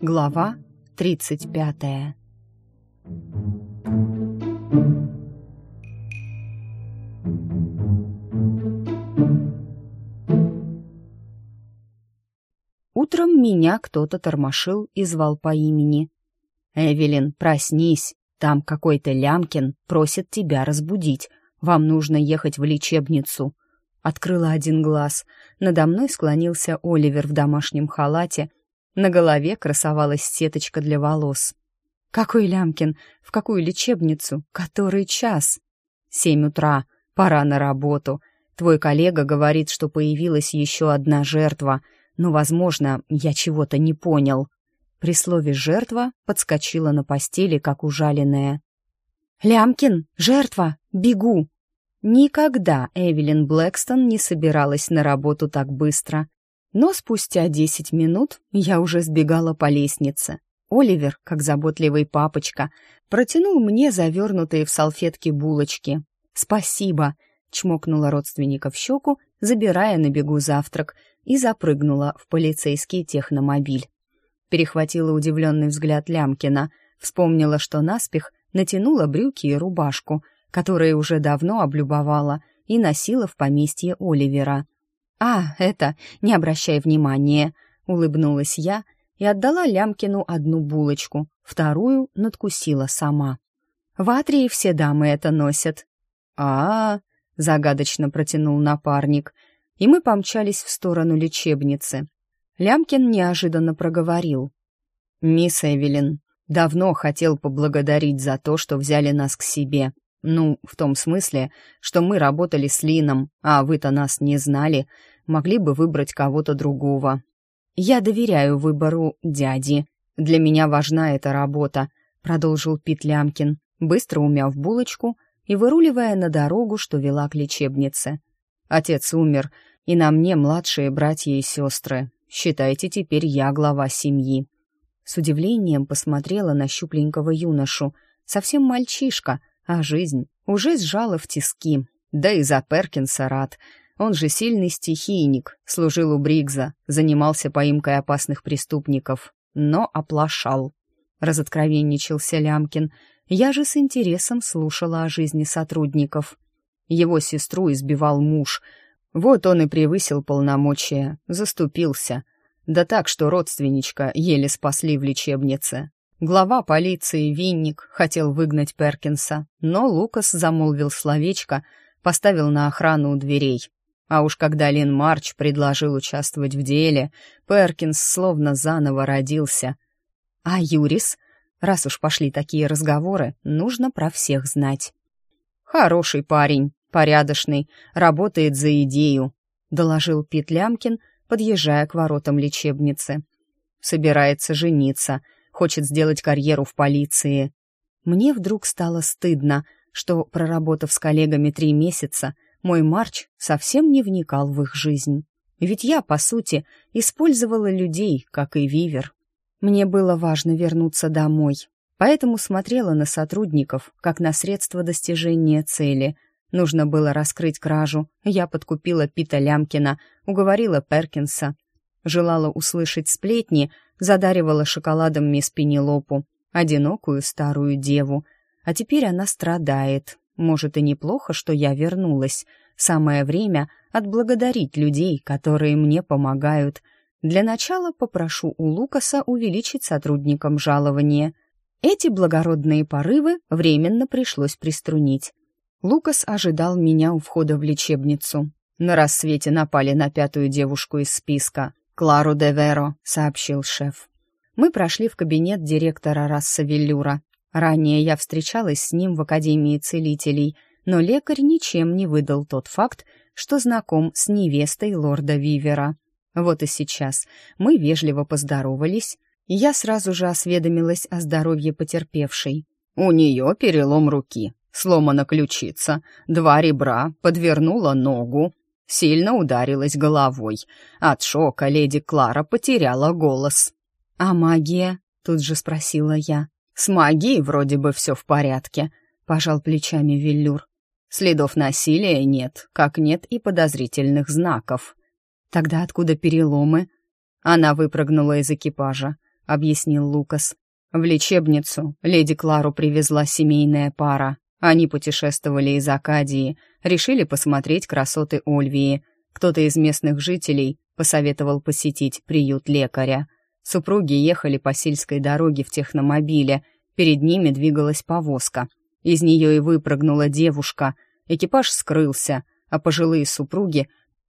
Глава тридцать пятая Утром меня кто-то тормошил и звал по имени. «Эвелин, проснись, там какой-то Лямкин просит тебя разбудить. Вам нужно ехать в лечебницу». Открыла один глаз. Надо мной склонился Оливер в домашнем халате. На голове красовалась сеточка для волос. «Какой Лямкин? В какую лечебницу? Который час?» «Семь утра. Пора на работу. Твой коллега говорит, что появилась еще одна жертва, но, возможно, я чего-то не понял». При слове «жертва» подскочила на постели, как ужаленная. «Лямкин! Жертва! Бегу!» Никогда Эвелин Блэкстон не собиралась на работу так быстро. Но спустя десять минут я уже сбегала по лестнице. Оливер, как заботливый папочка, протянул мне завернутые в салфетки булочки. «Спасибо!» — чмокнула родственника в щеку, забирая на бегу завтрак, и запрыгнула в полицейский техномобиль перехватила удивленный взгляд Лямкина, вспомнила, что наспех натянула брюки и рубашку, которые уже давно облюбовала и носила в поместье Оливера. «А, это, не обращай внимания», — улыбнулась я и отдала Лямкину одну булочку, вторую надкусила сама. «В Атрии все дамы это носят». «А-а-а», загадочно протянул напарник, и мы помчались в сторону лечебницы. Лямкин неожиданно проговорил. «Мисс Эвелин, давно хотел поблагодарить за то, что взяли нас к себе. Ну, в том смысле, что мы работали с Лином, а вы-то нас не знали, могли бы выбрать кого-то другого. Я доверяю выбору дяди. Для меня важна эта работа», — продолжил Пит Лямкин, быстро умяв булочку и выруливая на дорогу, что вела к лечебнице. «Отец умер, и на мне младшие братья и сестры. Считайте, теперь я глава семьи». С удивлением посмотрела на щупленького юношу. Совсем мальчишка, а жизнь уже сжала в тиски. Да и за Перкинса рад. Он же сильный стихийник, служил у Бригза, занимался поимкой опасных преступников, но оплошал. Разоткровенничался Лямкин. Я же с интересом слушала о жизни сотрудников. Его сестру избивал муж — вот он и превысил полномочия, заступился. Да так, что родственничка еле спасли в лечебнице. Глава полиции Винник хотел выгнать Перкинса, но Лукас замолвил словечко, поставил на охрану у дверей. А уж когда Лин Марч предложил участвовать в деле, Перкинс словно заново родился. А Юрис? Раз уж пошли такие разговоры, нужно про всех знать. Хороший парень, порядочный, работает за идею», — доложил Пит Лямкин, подъезжая к воротам лечебницы. «Собирается жениться, хочет сделать карьеру в полиции». Мне вдруг стало стыдно, что, проработав с коллегами три месяца, мой Марч совсем не вникал в их жизнь. Ведь я, по сути, использовала людей, как и Вивер. Мне было важно вернуться домой, поэтому смотрела на сотрудников как на средство достижения цели — Нужно было раскрыть кражу. Я подкупила Пита Лямкина, уговорила Перкинса. Желала услышать сплетни, задаривала шоколадом мисс Пенелопу, одинокую старую деву. А теперь она страдает. Может, и неплохо, что я вернулась. Самое время отблагодарить людей, которые мне помогают. Для начала попрошу у Лукаса увеличить сотрудникам жалование. Эти благородные порывы временно пришлось приструнить. Лукас ожидал меня у входа в лечебницу. На рассвете напали на пятую девушку из списка. «Клару де Веро», — сообщил шеф. Мы прошли в кабинет директора Расса Веллюра. Ранее я встречалась с ним в Академии целителей, но лекарь ничем не выдал тот факт, что знаком с невестой лорда Вивера. Вот и сейчас мы вежливо поздоровались, и я сразу же осведомилась о здоровье потерпевшей. «У нее перелом руки», Сломана ключица, два ребра, подвернула ногу, сильно ударилась головой. От шока леди Клара потеряла голос. «А магия?» — тут же спросила я. «С магией вроде бы все в порядке», — пожал плечами Веллюр. Следов насилия нет, как нет и подозрительных знаков. Тогда откуда переломы? Она выпрыгнула из экипажа, объяснил Лукас. В лечебницу леди Клару привезла семейная пара. Они путешествовали из Акадии, решили посмотреть красоты Ольвии. Кто-то из местных жителей посоветовал посетить приют лекаря. Супруги ехали по сельской дороге в техномобиле, перед ними двигалась повозка. Из нее и выпрыгнула девушка. Экипаж скрылся, а пожилые супруги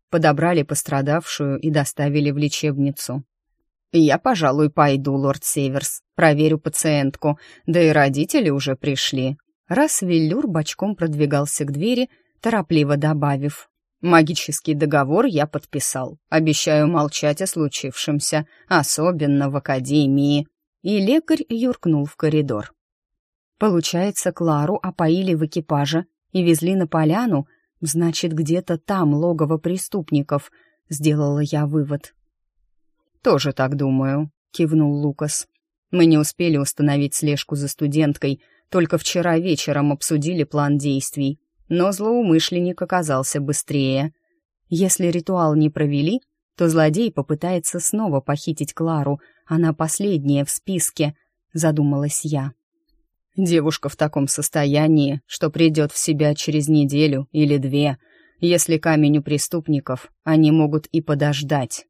подобрали пострадавшую и доставили в лечебницу. «Я, пожалуй, пойду, лорд Северс, проверю пациентку, да и родители уже пришли». Раз Виллюр бочком продвигался к двери, торопливо добавив. «Магический договор я подписал. Обещаю молчать о случившемся, особенно в академии». И лекарь юркнул в коридор. Получается, Клару опоили в экипаже и везли на поляну, значит, где-то там логово преступников, сделала я вывод. «Тоже так думаю», — кивнул Лукас. «Мы не успели установить слежку за студенткой, только вчера вечером обсудили план действий, но злоумышленник оказался быстрее. Если ритуал не провели, то злодей попытается снова похитить Клару, она последняя в списке», — задумалась я. «Девушка в таком состоянии, что придет в себя через неделю или две. Если камень у преступников, они могут и подождать».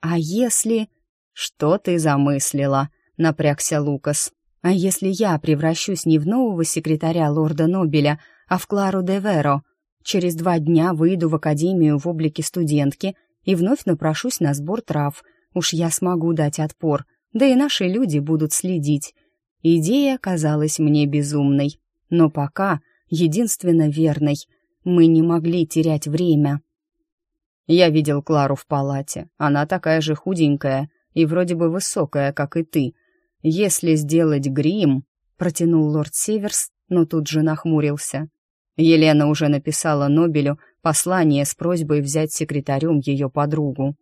«А если...» «Что ты замыслила?» — напрягся Лукас. «А если я превращусь не в нового секретаря лорда Нобеля, а в Клару де Веро? Через два дня выйду в академию в облике студентки и вновь напрошусь на сбор трав. Уж я смогу дать отпор, да и наши люди будут следить». Идея казалась мне безумной, но пока единственно верной. Мы не могли терять время. Я видел Клару в палате. Она такая же худенькая и вроде бы высокая, как и ты. Если сделать грим, протянул лорд Северс, но тут же нахмурился. Елена уже написала Нобелю послание с просьбой взять секретарем ее подругу.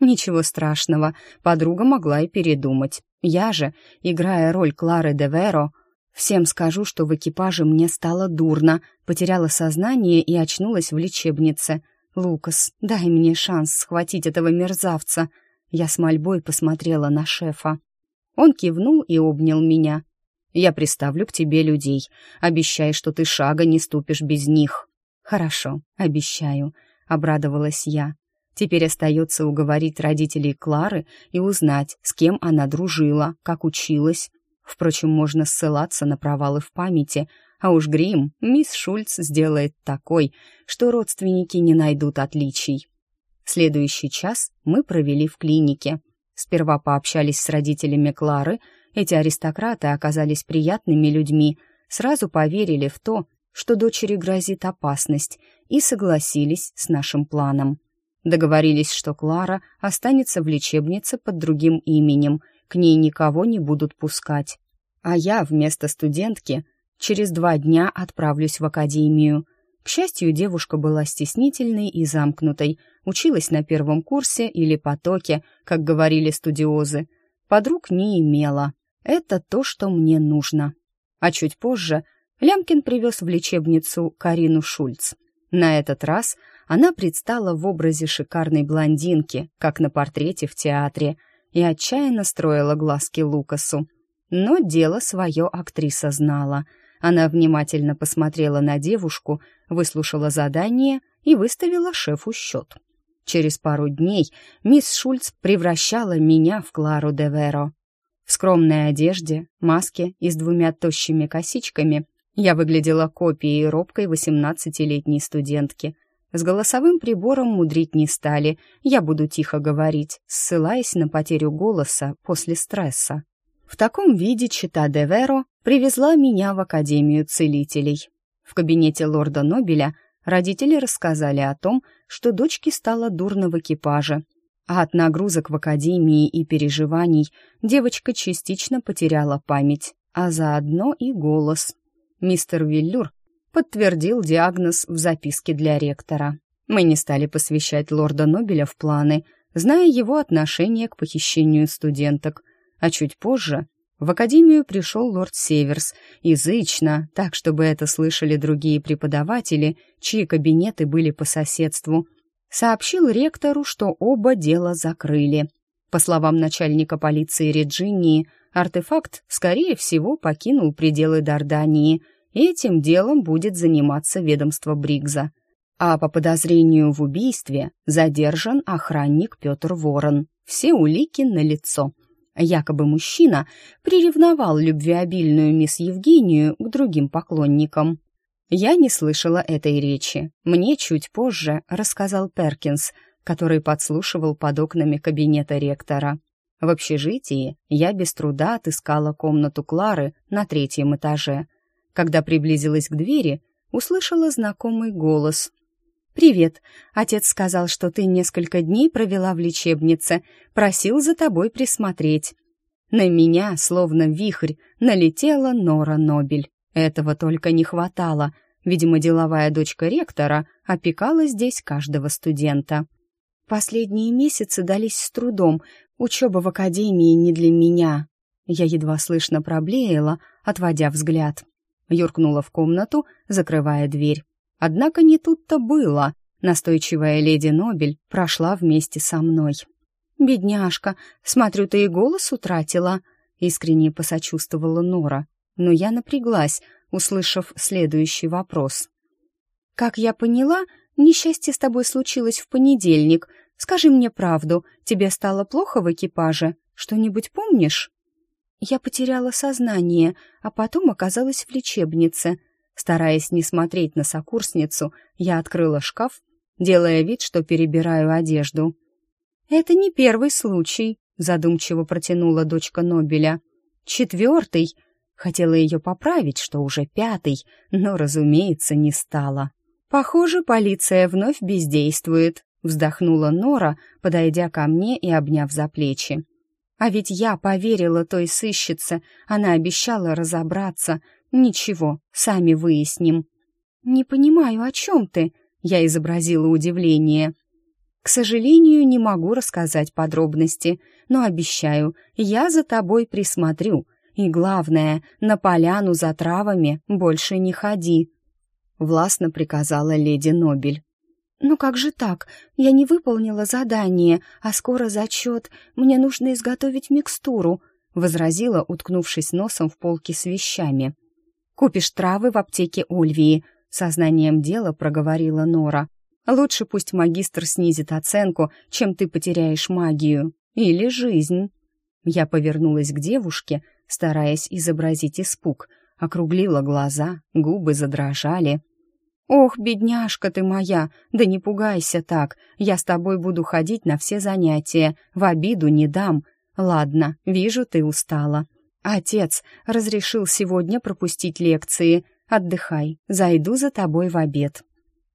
Ничего страшного, подруга могла и передумать. Я же, играя роль Клары де Веро, всем скажу, что в экипаже мне стало дурно, потеряла сознание и очнулась в лечебнице. «Лукас, дай мне шанс схватить этого мерзавца!» Я с мольбой посмотрела на шефа. Он кивнул и обнял меня. «Я приставлю к тебе людей. Обещай, что ты шага не ступишь без них». «Хорошо, обещаю», — обрадовалась я. Теперь остается уговорить родителей Клары и узнать, с кем она дружила, как училась. Впрочем, можно ссылаться на провалы в памяти, а уж грим мисс Шульц сделает такой, что родственники не найдут отличий. Следующий час мы провели в клинике. Сперва пообщались с родителями Клары. Эти аристократы оказались приятными людьми, сразу поверили в то, что дочери грозит опасность, и согласились с нашим планом. Договорились, что Клара останется в лечебнице под другим именем, к ней никого не будут пускать. А я вместо студентки Через два дня отправлюсь в академию. Счастью, девушка была стеснительной и замкнутой, училась на первом курсе или потоке, как говорили студиозы. Подруг не имела. Это то, что мне нужно. А чуть позже Лямкин привез в лечебницу Карину Шульц. На этот раз она предстала в образе шикарной блондинки, как на портрете в театре, и отчаянно строила глазки Лукасу. Но дело свое актриса знала — она внимательно посмотрела на девушку, выслушала задание и выставила шефу счет. Через пару дней мисс Шульц превращала меня в Клару де Веро. В скромной одежде, маске и с двумя тощими косичками я выглядела копией робкой восемнадцатилетней студентки. С голосовым прибором мудрить не стали, я буду тихо говорить, ссылаясь на потерю голоса после стресса. В таком виде чита де Веро привезла меня в Академию целителей. В кабинете лорда Нобеля родители рассказали о том, что дочке стало дурно в экипаже, а от нагрузок в Академии и переживаний девочка частично потеряла память, а заодно и голос. Мистер Виллюр подтвердил диагноз в записке для ректора. Мы не стали посвящать лорда Нобеля в планы, зная его отношение к похищению студенток, а чуть позже В академию пришел лорд Северс, язычно, так, чтобы это слышали другие преподаватели, чьи кабинеты были по соседству. Сообщил ректору, что оба дела закрыли. По словам начальника полиции Реджинии, артефакт, скорее всего, покинул пределы Дардании. Этим делом будет заниматься ведомство Бригза. А по подозрению в убийстве задержан охранник Петр Ворон. Все улики налицо. Якобы мужчина приревновал любвеобильную мисс Евгению к другим поклонникам. Я не слышала этой речи. Мне чуть позже рассказал Перкинс, который подслушивал под окнами кабинета ректора. В общежитии я без труда отыскала комнату Клары на третьем этаже. Когда приблизилась к двери, услышала знакомый голос. «Привет. Отец сказал, что ты несколько дней провела в лечебнице, просил за тобой присмотреть». На меня, словно вихрь, налетела Нора Нобель. Этого только не хватало. Видимо, деловая дочка ректора опекала здесь каждого студента. Последние месяцы дались с трудом, учеба в академии не для меня. Я едва слышно проблеяла, отводя взгляд. Юркнула в комнату, закрывая дверь. Однако не тут-то было. Настойчивая леди Нобель прошла вместе со мной. «Бедняжка, смотрю, ты и голос утратила», — искренне посочувствовала Нора. Но я напряглась, услышав следующий вопрос. «Как я поняла, несчастье с тобой случилось в понедельник. Скажи мне правду, тебе стало плохо в экипаже? Что-нибудь помнишь?» Я потеряла сознание, а потом оказалась в лечебнице. Стараясь не смотреть на сокурсницу, я открыла шкаф, делая вид, что перебираю одежду. «Это не первый случай», — задумчиво протянула дочка Нобеля. «Четвертый», Хотела ее поправить, что уже пятый, но, разумеется, не стала. «Похоже, полиция вновь бездействует», — вздохнула Нора, подойдя ко мне и обняв за плечи. «А ведь я поверила той сыщице, она обещала разобраться. Ничего, сами выясним». «Не понимаю, о чем ты?» — я изобразила удивление. «К сожалению, не могу рассказать подробности, но обещаю, я за тобой присмотрю», и главное, на поляну за травами больше не ходи», — властно приказала леди Нобель. «Ну как же так? Я не выполнила задание, а скоро зачет. Мне нужно изготовить микстуру», — возразила, уткнувшись носом в полки с вещами. «Купишь травы в аптеке Ольвии», — сознанием дела проговорила Нора. «Лучше пусть магистр снизит оценку, чем ты потеряешь магию. Или жизнь». Я повернулась к девушке, стараясь изобразить испуг, округлила глаза, губы задрожали. «Ох, бедняжка ты моя, да не пугайся так, я с тобой буду ходить на все занятия, в обиду не дам. Ладно, вижу, ты устала. Отец разрешил сегодня пропустить лекции. Отдыхай, зайду за тобой в обед».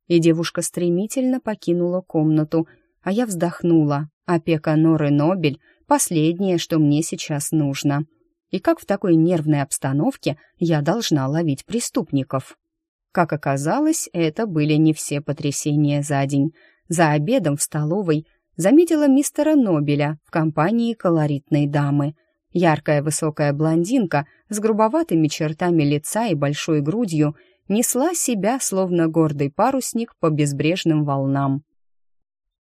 И девушка стремительно покинула комнату, а я вздохнула. Опека Норы Нобель — последнее, что мне сейчас нужно и как в такой нервной обстановке я должна ловить преступников. Как оказалось, это были не все потрясения за день. За обедом в столовой заметила мистера Нобеля в компании колоритной дамы. Яркая высокая блондинка с грубоватыми чертами лица и большой грудью несла себя, словно гордый парусник, по безбрежным волнам.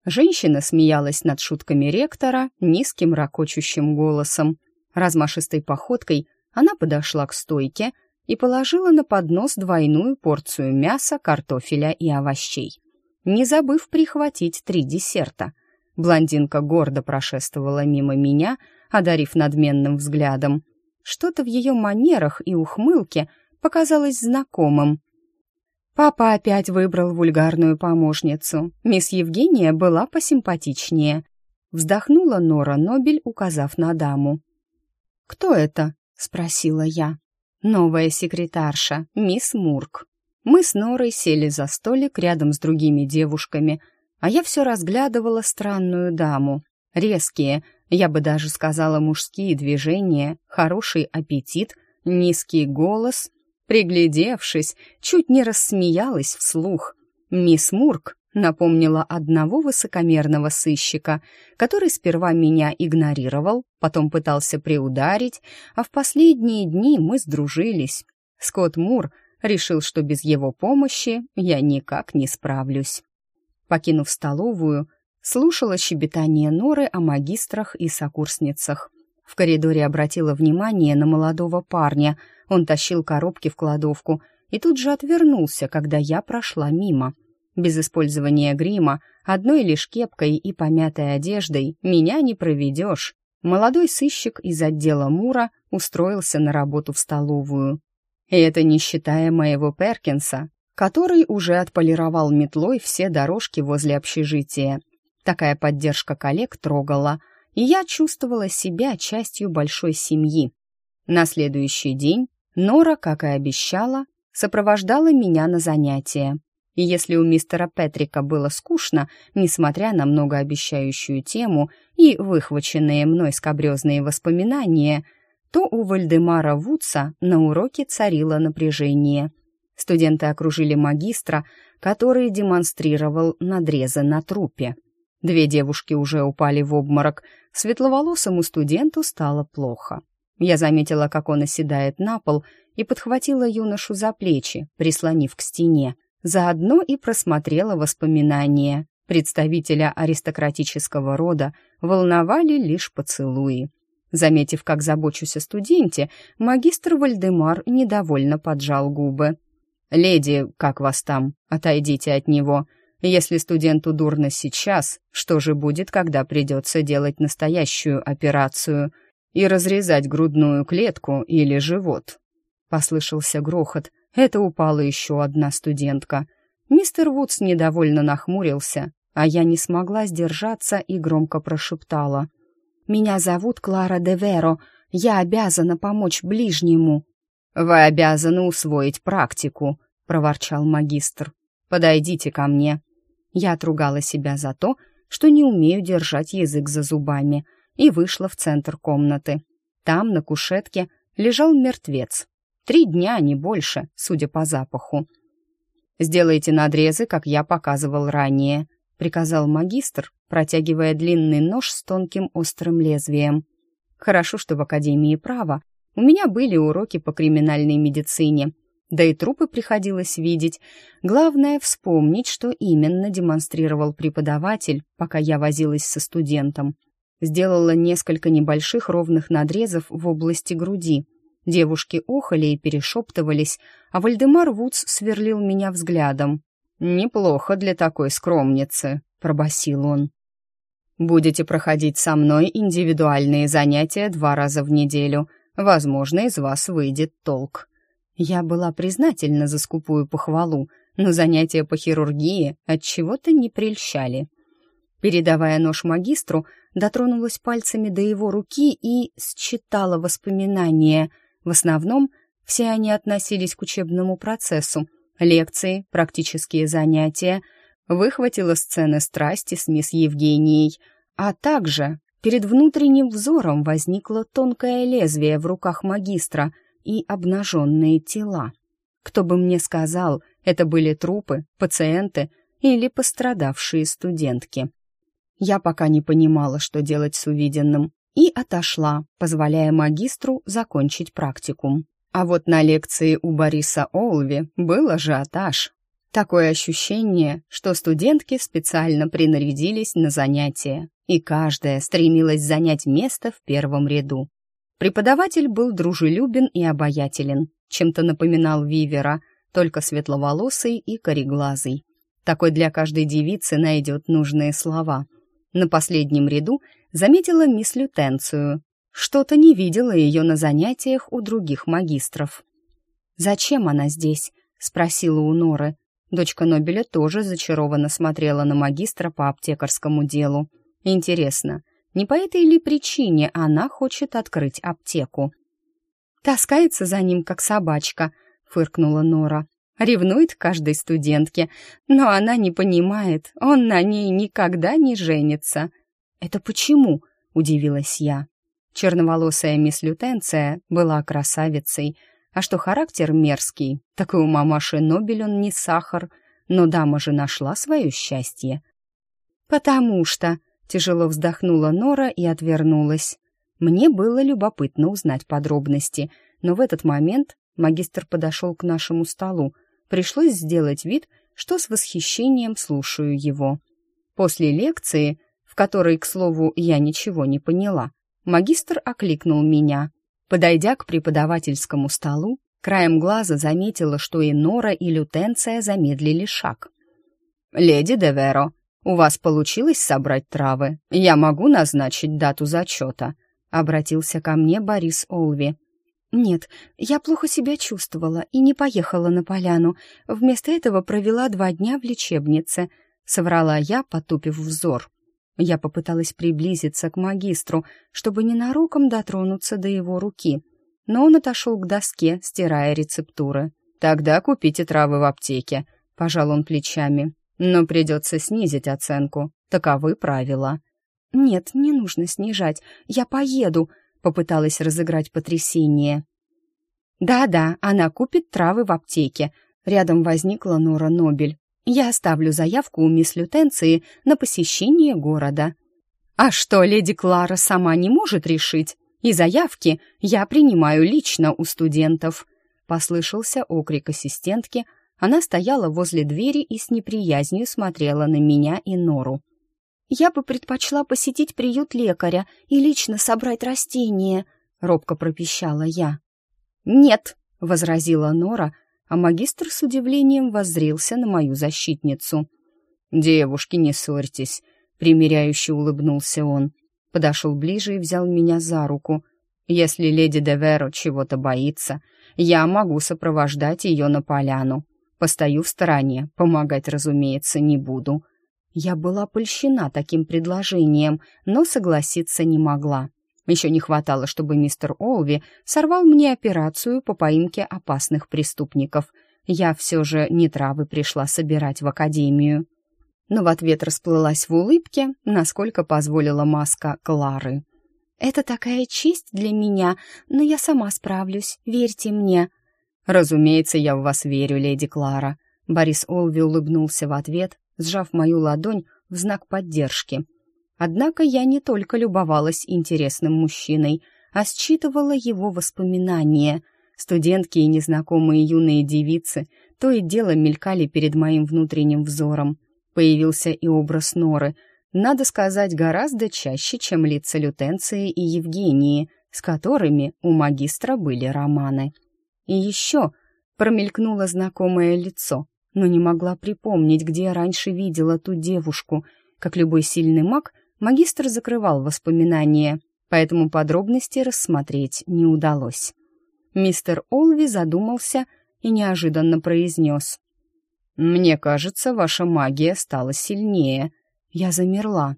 Женщина смеялась над шутками ректора низким ракочущим голосом, Размашистой походкой она подошла к стойке и положила на поднос двойную порцию мяса, картофеля и овощей, не забыв прихватить три десерта. Блондинка гордо прошествовала мимо меня, одарив надменным взглядом. Что-то в ее манерах и ухмылке показалось знакомым. Папа опять выбрал вульгарную помощницу. Мисс Евгения была посимпатичнее. Вздохнула Нора Нобель, указав на даму. «Кто это?» — спросила я. «Новая секретарша, мисс Мурк». Мы с Норой сели за столик рядом с другими девушками, а я все разглядывала странную даму. Резкие, я бы даже сказала мужские движения, хороший аппетит, низкий голос. Приглядевшись, чуть не рассмеялась вслух. Мисс Мурк напомнила одного высокомерного сыщика, который сперва меня игнорировал, потом пытался приударить, а в последние дни мы сдружились. Скотт Мур решил, что без его помощи я никак не справлюсь. Покинув столовую, слушала щебетание Норы о магистрах и сокурсницах. В коридоре обратила внимание на молодого парня. Он тащил коробки в кладовку и тут же отвернулся, когда я прошла мимо. Без использования грима, одной лишь кепкой и помятой одеждой меня не проведешь. Молодой сыщик из отдела Мура устроился на работу в столовую. И это не считая моего Перкинса, который уже отполировал метлой все дорожки возле общежития. Такая поддержка коллег трогала, и я чувствовала себя частью большой семьи. На следующий день Нора, как и обещала, сопровождала меня на занятия. И если у мистера Петрика было скучно, несмотря на многообещающую тему и выхваченные мной скобрезные воспоминания, то у Вальдемара Вудса на уроке царило напряжение. Студенты окружили магистра, который демонстрировал надрезы на трупе. Две девушки уже упали в обморок, светловолосому студенту стало плохо. Я заметила, как он оседает на пол, и подхватила юношу за плечи, прислонив к стене. Заодно и просмотрела воспоминания. Представителя аристократического рода волновали лишь поцелуи. Заметив, как забочусь о студенте, магистр Вальдемар недовольно поджал губы. «Леди, как вас там? Отойдите от него. Если студенту дурно сейчас, что же будет, когда придется делать настоящую операцию и разрезать грудную клетку или живот?» Послышался грохот. Это упала еще одна студентка. Мистер Вудс недовольно нахмурился, а я не смогла сдержаться и громко прошептала — меня зовут Клара де Веро. Я обязана помочь ближнему». «Вы обязаны усвоить практику», — проворчал магистр. «Подойдите ко мне». Я отругала себя за то, что не умею держать язык за зубами, и вышла в центр комнаты. Там, на кушетке, лежал мертвец. Три дня, не больше, судя по запаху. «Сделайте надрезы, как я показывал ранее», — приказал магистр, протягивая длинный нож с тонким острым лезвием. Хорошо, что в Академии права у меня были уроки по криминальной медицине, да и трупы приходилось видеть. Главное — вспомнить, что именно демонстрировал преподаватель, пока я возилась со студентом. Сделала несколько небольших ровных надрезов в области груди. Девушки охали и перешептывались, а Вальдемар Вудс сверлил меня взглядом. «Неплохо для такой скромницы», — пробасил он. «Будете проходить со мной индивидуальные занятия два раза в неделю. Возможно, из вас выйдет толк». Я была признательна за скупую похвалу, но занятия по хирургии от чего-то не прельщали. Передавая нож магистру, дотронулась пальцами до его руки и считала воспоминания. В основном все они относились к учебному процессу, лекции, практические занятия, выхватила сцены страсти с мисс Евгенией, а также перед внутренним взором возникло тонкое лезвие в руках магистра и обнаженные тела. Кто бы мне сказал, это были трупы, пациенты или пострадавшие студентки. Я пока не понимала, что делать с увиденным, и отошла, позволяя магистру закончить практикум. А вот на лекции у Бориса Олви был ажиотаж. Такое ощущение, что студентки специально принарядились на занятия, и каждая стремилась занять место в первом ряду. Преподаватель был дружелюбен и обаятелен, чем-то напоминал Вивера, только светловолосый и кореглазый. Такой для каждой девицы найдет нужные слова. На последнем ряду заметила мисс Лютенцию, что-то не видела ее на занятиях у других магистров. «Зачем она здесь?» — спросила у Норы. Дочка Нобеля тоже зачарованно смотрела на магистра по аптекарскому делу. «Интересно, не по этой ли причине она хочет открыть аптеку?» «Таскается за ним, как собачка», — фыркнула Нора. «Ревнует каждой студентке, но она не понимает, он на ней никогда не женится». «Это почему?» — удивилась я. Черноволосая мисс Лютенция была красавицей, а что характер мерзкий, так и у мамаши Нобель он не сахар. но дама же нашла свое счастье. «Потому что...» — тяжело вздохнула Нора и отвернулась. Мне было любопытно узнать подробности, но в этот момент магистр подошел к нашему столу. Пришлось сделать вид, что с восхищением слушаю его. После лекции, в которой, к слову, я ничего не поняла, магистр окликнул меня. Подойдя к преподавательскому столу, краем глаза заметила, что и Нора, и Лютенция замедлили шаг. «Леди Деверо, у вас получилось собрать травы? Я могу назначить дату зачета?» обратился ко мне Борис Олви. «Нет, я плохо себя чувствовала и не поехала на поляну. Вместо этого провела два дня в лечебнице», — соврала я, потупив взор. Я попыталась приблизиться к магистру, чтобы ненароком дотронуться до его руки, но он отошел к доске, стирая рецептуры. «Тогда купите травы в аптеке», — пожал он плечами. «Но придется снизить оценку. Таковы правила». «Нет, не нужно снижать. Я поеду», — попыталась разыграть потрясение. «Да-да, она купит травы в аптеке». Рядом возникла Нора Нобель. «Я оставлю заявку у мисс Лютенции на посещение города». «А что, леди Клара сама не может решить? И заявки я принимаю лично у студентов», — послышался окрик ассистентки. Она стояла возле двери и с неприязнью смотрела на меня и Нору. «Я бы предпочла посетить приют лекаря и лично собрать растения», — робко пропищала я. «Нет», — возразила Нора, а магистр с удивлением воззрился на мою защитницу. «Девушки, не ссорьтесь», — примиряюще улыбнулся он. Подошел ближе и взял меня за руку. «Если леди Деверо чего-то боится, я могу сопровождать ее на поляну. Постою в стороне, помогать, разумеется, не буду». Я была польщена таким предложением, но согласиться не могла. Еще не хватало, чтобы мистер Олви сорвал мне операцию по поимке опасных преступников. Я все же не травы пришла собирать в академию. Но в ответ расплылась в улыбке, насколько позволила маска Клары. «Это такая честь для меня, но я сама справлюсь, верьте мне». «Разумеется, я в вас верю, леди Клара». Борис Олви улыбнулся в ответ, сжав мою ладонь в знак поддержки. Однако я не только любовалась интересным мужчиной, а считывала его воспоминания. Студентки и незнакомые юные девицы то и дело мелькали перед моим внутренним взором. Появился и образ Норы, надо сказать, гораздо чаще, чем лица Лютенции и Евгении, с которыми у магистра были романы. И еще промелькнуло знакомое лицо, но не могла припомнить, где раньше видела ту девушку. Как любой сильный маг, магистр закрывал воспоминания, поэтому подробности рассмотреть не удалось. Мистер Олви задумался и неожиданно произнес. «Мне кажется, ваша магия стала сильнее». Я замерла.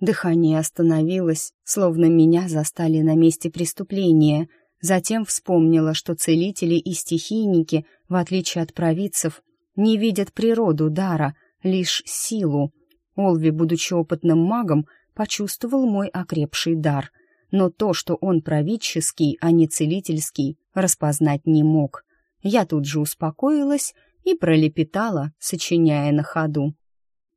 Дыхание остановилось, словно меня застали на месте преступления. Затем вспомнила, что целители и стихийники, в отличие от провидцев, не видят природу дара, лишь силу. Олви, будучи опытным магом, почувствовал мой окрепший дар, но то, что он правительский, а не целительский, распознать не мог. Я тут же успокоилась и пролепетала, сочиняя на ходу.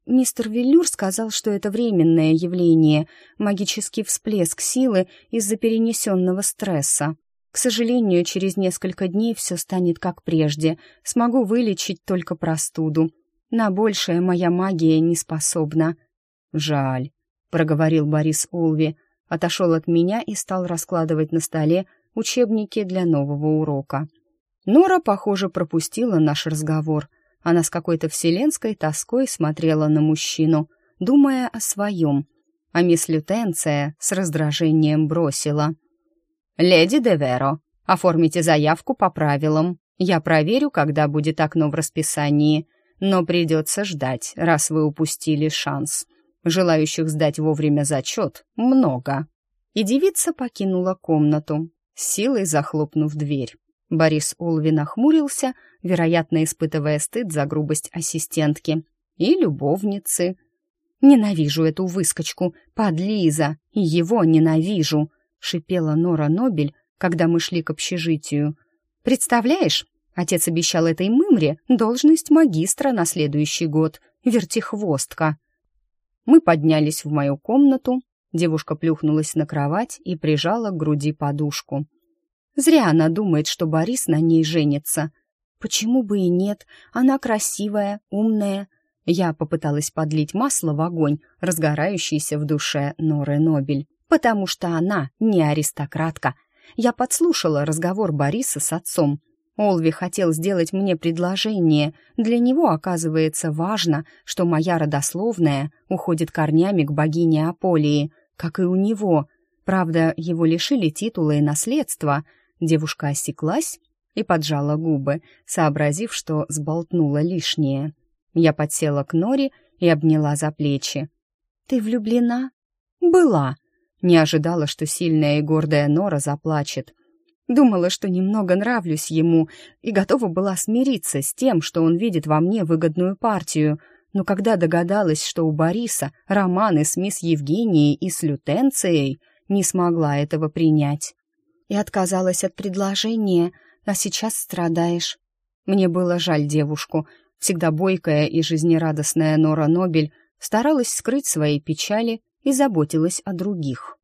Мистер Веллюр сказал, что это временное явление, магический всплеск силы из-за перенесенного стресса. К сожалению, через несколько дней все станет как прежде. Смогу вылечить только простуду. На большее моя магия не способна. Жаль, проговорил Борис Олви, отошел от меня и стал раскладывать на столе учебники для нового урока. Нора, похоже, пропустила наш разговор. Она с какой-то вселенской тоской смотрела на мужчину, думая о своем. А мисс Лютенция с раздражением бросила — «Леди Деверо, оформите заявку по правилам. Я проверю, когда будет окно в расписании, но придется ждать, раз вы упустили шанс. Желающих сдать вовремя зачет много». И девица покинула комнату, силой захлопнув дверь. Борис Улви нахмурился, вероятно, испытывая стыд за грубость ассистентки. И любовницы. «Ненавижу эту выскочку, подлиза, его ненавижу», шипела Нора Нобель, когда мы шли к общежитию. «Представляешь, Отец обещал этой мымре должность магистра на следующий год. Вертихвостка. Мы поднялись в мою комнату. Девушка плюхнулась на кровать и прижала к груди подушку. Зря она думает, что Борис на ней женится. Почему бы и нет? Она красивая, умная. Я попыталась подлить масло в огонь, разгорающийся в душе Норы Нобель, потому что она не аристократка. Я подслушала разговор Бориса с отцом. Олви хотел сделать мне предложение. Для него, оказывается, важно, что моя родословная уходит корнями к богине Аполии, как и у него. Правда, его лишили титула и наследства — Девушка осеклась и поджала губы, сообразив, что сболтнула лишнее. Я подсела к Нори и обняла за плечи. «Ты влюблена?» «Была». Не ожидала, что сильная и гордая Нора заплачет. Думала, что немного нравлюсь ему и готова была смириться с тем, что он видит во мне выгодную партию, но когда догадалась, что у Бориса романы с мисс Евгенией и с Лютенцией, не смогла этого принять и отказалась от предложения, а сейчас страдаешь. Мне было жаль девушку. Всегда бойкая и жизнерадостная Нора Нобель старалась скрыть свои печали и заботилась о других.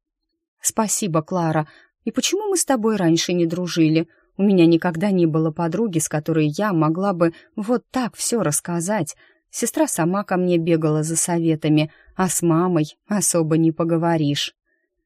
«Спасибо, Клара. И почему мы с тобой раньше не дружили? У меня никогда не было подруги, с которой я могла бы вот так все рассказать. Сестра сама ко мне бегала за советами, а с мамой особо не поговоришь».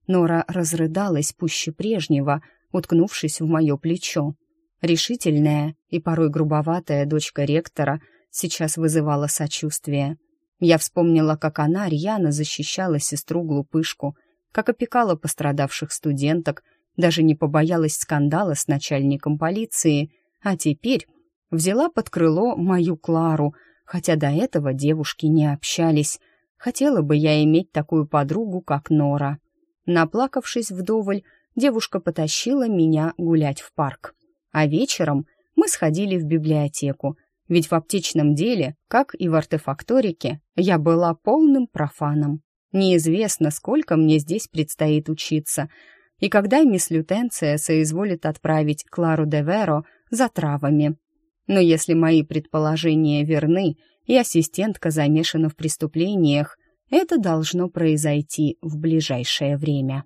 Нора разрыдалась пуще прежнего, уткнувшись в мое плечо. Решительная и порой грубоватая дочка ректора сейчас вызывала сочувствие. Я вспомнила, как она рьяно защищала сестру-глупышку, как опекала пострадавших студенток, даже не побоялась скандала с начальником полиции, а теперь взяла под крыло мою Клару, хотя до этого девушки не общались. Хотела бы я иметь такую подругу, как Нора. Наплакавшись вдоволь, девушка потащила меня гулять в парк. А вечером мы сходили в библиотеку, ведь в аптечном деле, как и в артефакторике, я была полным профаном. Неизвестно, сколько мне здесь предстоит учиться, и когда мисс Лютенция соизволит отправить Клару де Веро за травами. Но если мои предположения верны, и ассистентка замешана в преступлениях, это должно произойти в ближайшее время.